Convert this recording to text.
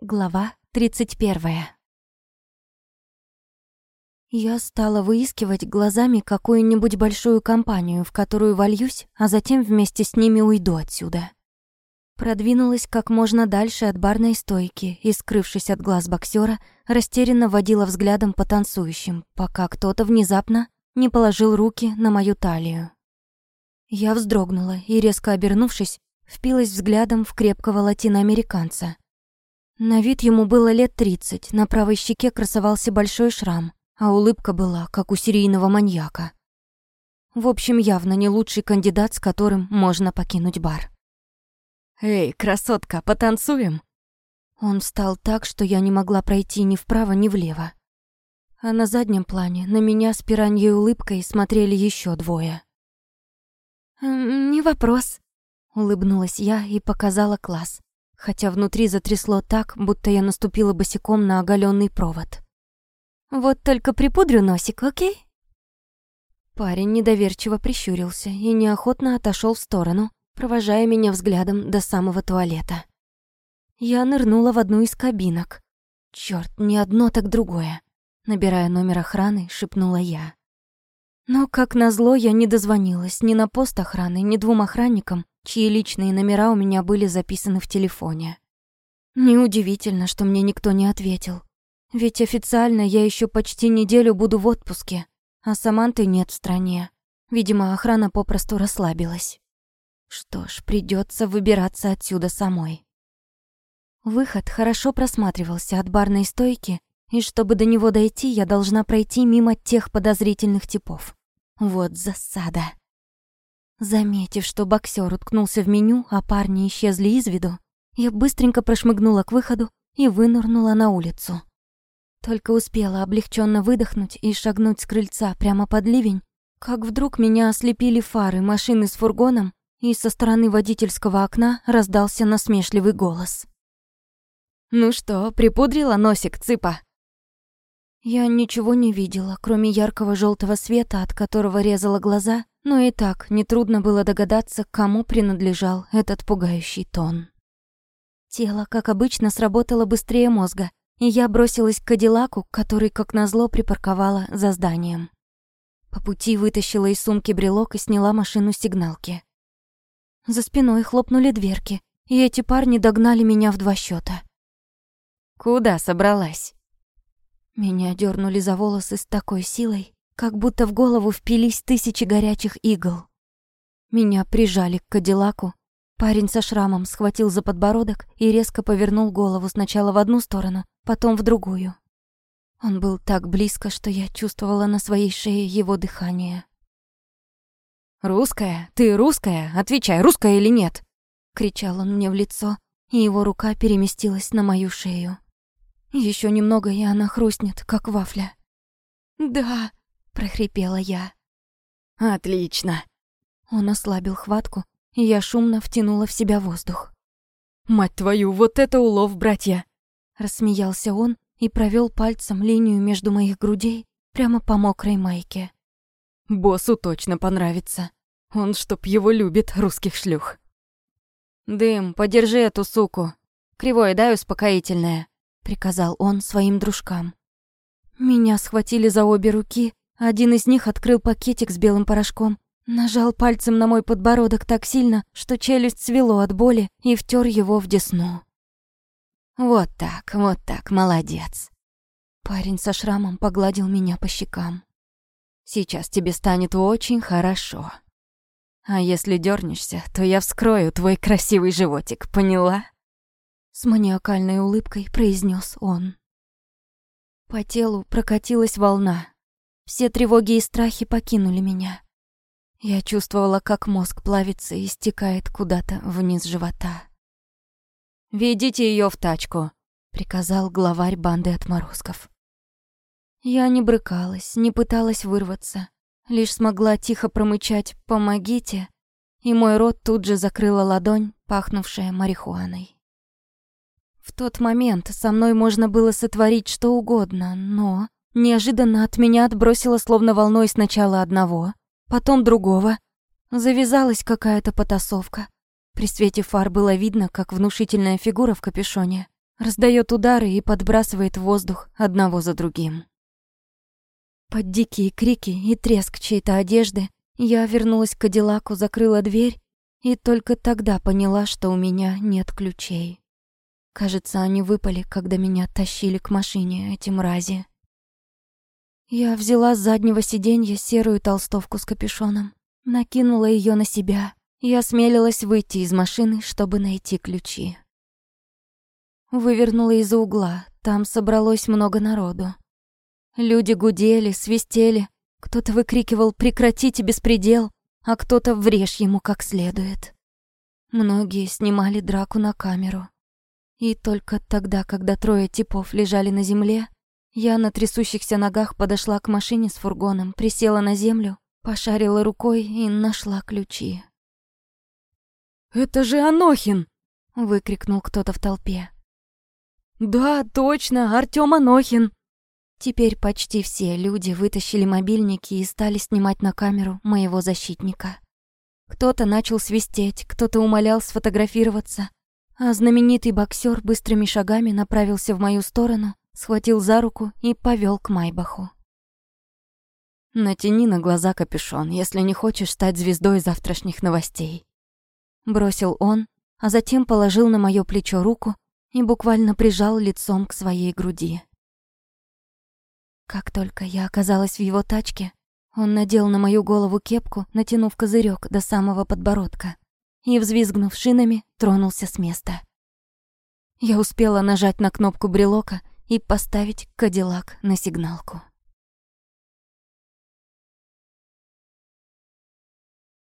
Глава 31. Я стала выискивать глазами какую-нибудь большую компанию, в которую вольюсь, а затем вместе с ними уйду отсюда. Продвинулась как можно дальше от барной стойки и, скрывшись от глаз боксера, растерянно водила взглядом по танцующим, пока кто-то внезапно не положил руки на мою талию. Я вздрогнула и, резко обернувшись, впилась взглядом в крепкого латиноамериканца. На вид ему было лет тридцать, на правой щеке красовался большой шрам, а улыбка была, как у серийного маньяка. В общем, явно не лучший кандидат, с которым можно покинуть бар. «Эй, красотка, потанцуем?» Он встал так, что я не могла пройти ни вправо, ни влево. А на заднем плане на меня с пираньей улыбкой смотрели еще двое. «Не вопрос», — улыбнулась я и показала класс хотя внутри затрясло так, будто я наступила босиком на оголенный провод. «Вот только припудрю носик, окей?» Парень недоверчиво прищурился и неохотно отошел в сторону, провожая меня взглядом до самого туалета. Я нырнула в одну из кабинок. Черт, не одно, так другое. Набирая номер охраны, шепнула я. Но, как назло, я не дозвонилась ни на пост охраны, ни двум охранникам, чьи личные номера у меня были записаны в телефоне. Неудивительно, что мне никто не ответил. Ведь официально я еще почти неделю буду в отпуске, а Саманты нет в стране. Видимо, охрана попросту расслабилась. Что ж, придется выбираться отсюда самой. Выход хорошо просматривался от барной стойки, и чтобы до него дойти, я должна пройти мимо тех подозрительных типов. Вот засада. Заметив, что боксер уткнулся в меню, а парни исчезли из виду, я быстренько прошмыгнула к выходу и вынырнула на улицу. Только успела облегченно выдохнуть и шагнуть с крыльца прямо под ливень, как вдруг меня ослепили фары машины с фургоном, и со стороны водительского окна раздался насмешливый голос. «Ну что, припудрила носик, цыпа?» Я ничего не видела, кроме яркого желтого света, от которого резала глаза, но и так нетрудно было догадаться, кому принадлежал этот пугающий тон. Тело, как обычно, сработало быстрее мозга, и я бросилась к Кадиллаку, который, как назло, припарковала за зданием. По пути вытащила из сумки брелок и сняла машину сигналки. За спиной хлопнули дверки, и эти парни догнали меня в два счета. «Куда собралась?» Меня дернули за волосы с такой силой, как будто в голову впились тысячи горячих игл. Меня прижали к Кадиллаку. Парень со шрамом схватил за подбородок и резко повернул голову сначала в одну сторону, потом в другую. Он был так близко, что я чувствовала на своей шее его дыхание. «Русская? Ты русская? Отвечай, русская или нет?» Кричал он мне в лицо, и его рука переместилась на мою шею. Еще немного, и она хрустнет, как вафля. «Да», прохрипела я. Отлично. Он ослабил хватку, и я шумно втянула в себя воздух. Мать твою, вот это улов, братья. Рассмеялся он и провел пальцем линию между моих грудей прямо по мокрой майке. Боссу точно понравится. Он чтоб его любит, русских шлюх. «Дым, подержи эту суку. Кривое дай успокоительное», — приказал он своим дружкам. Меня схватили за обе руки один из них открыл пакетик с белым порошком, нажал пальцем на мой подбородок так сильно, что челюсть свело от боли и втер его в десну. «Вот так, вот так, молодец!» Парень со шрамом погладил меня по щекам. «Сейчас тебе станет очень хорошо. А если дернешься, то я вскрою твой красивый животик, поняла?» С маниакальной улыбкой произнес он. По телу прокатилась волна, все тревоги и страхи покинули меня. Я чувствовала, как мозг плавится и стекает куда-то вниз живота. «Ведите ее в тачку», — приказал главарь банды отморозков. Я не брыкалась, не пыталась вырваться, лишь смогла тихо промычать «помогите», и мой рот тут же закрыла ладонь, пахнувшая марихуаной. В тот момент со мной можно было сотворить что угодно, но Неожиданно от меня отбросило словно волной сначала одного, потом другого. Завязалась какая-то потасовка. При свете фар было видно, как внушительная фигура в капюшоне раздает удары и подбрасывает в воздух одного за другим. Под дикие крики и треск чьей-то одежды я вернулась к Кадиллаку, закрыла дверь и только тогда поняла, что у меня нет ключей. Кажется, они выпали, когда меня тащили к машине, эти мрази. Я взяла с заднего сиденья серую толстовку с капюшоном, накинула ее на себя и осмелилась выйти из машины, чтобы найти ключи. Вывернула из-за угла, там собралось много народу. Люди гудели, свистели, кто-то выкрикивал «прекратите беспредел», а кто-то «врежь ему как следует». Многие снимали драку на камеру. И только тогда, когда трое типов лежали на земле, я на трясущихся ногах подошла к машине с фургоном, присела на землю, пошарила рукой и нашла ключи. «Это же Анохин!» — выкрикнул кто-то в толпе. «Да, точно, Артём Анохин!» Теперь почти все люди вытащили мобильники и стали снимать на камеру моего защитника. Кто-то начал свистеть, кто-то умолял сфотографироваться, а знаменитый боксер быстрыми шагами направился в мою сторону, схватил за руку и повел к Майбаху. «Натяни на глаза капюшон, если не хочешь стать звездой завтрашних новостей», — бросил он, а затем положил на моё плечо руку и буквально прижал лицом к своей груди. Как только я оказалась в его тачке, он надел на мою голову кепку, натянув козырек до самого подбородка, и, взвизгнув шинами, тронулся с места. Я успела нажать на кнопку брелока и поставить Кадиллак на сигналку.